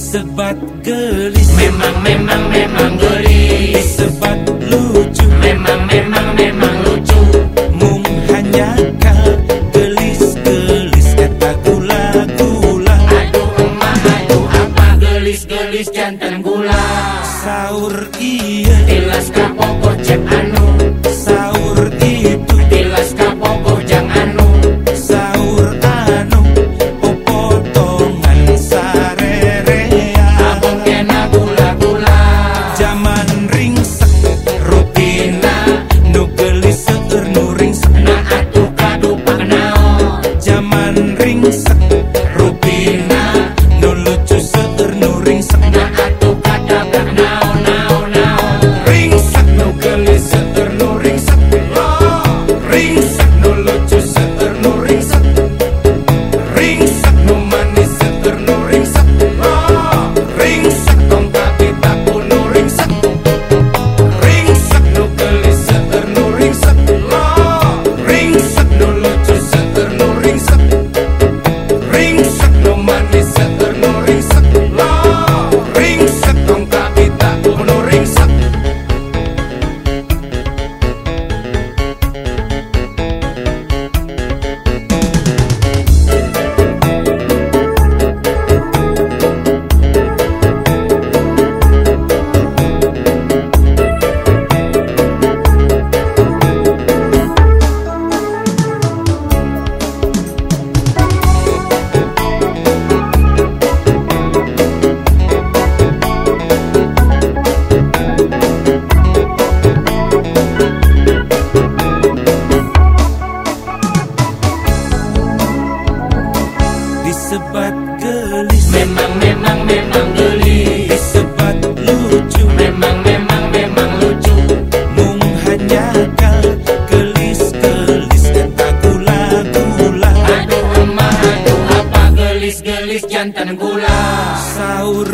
Sebat gelis. Memang memang memang gelis. Sebat lucu. Memang memang memang lucu. Mung hanya kau gelis-gelis Kata gula-gula Aduh emak aduh apa gelis-gelis jantan gula. Sahur iya. Tilas kap memang memang memang lucu. Mung hanya kal gelis dan Aku gula lah Aduh emak aduh apa gelis gelis jantan gula? Sahur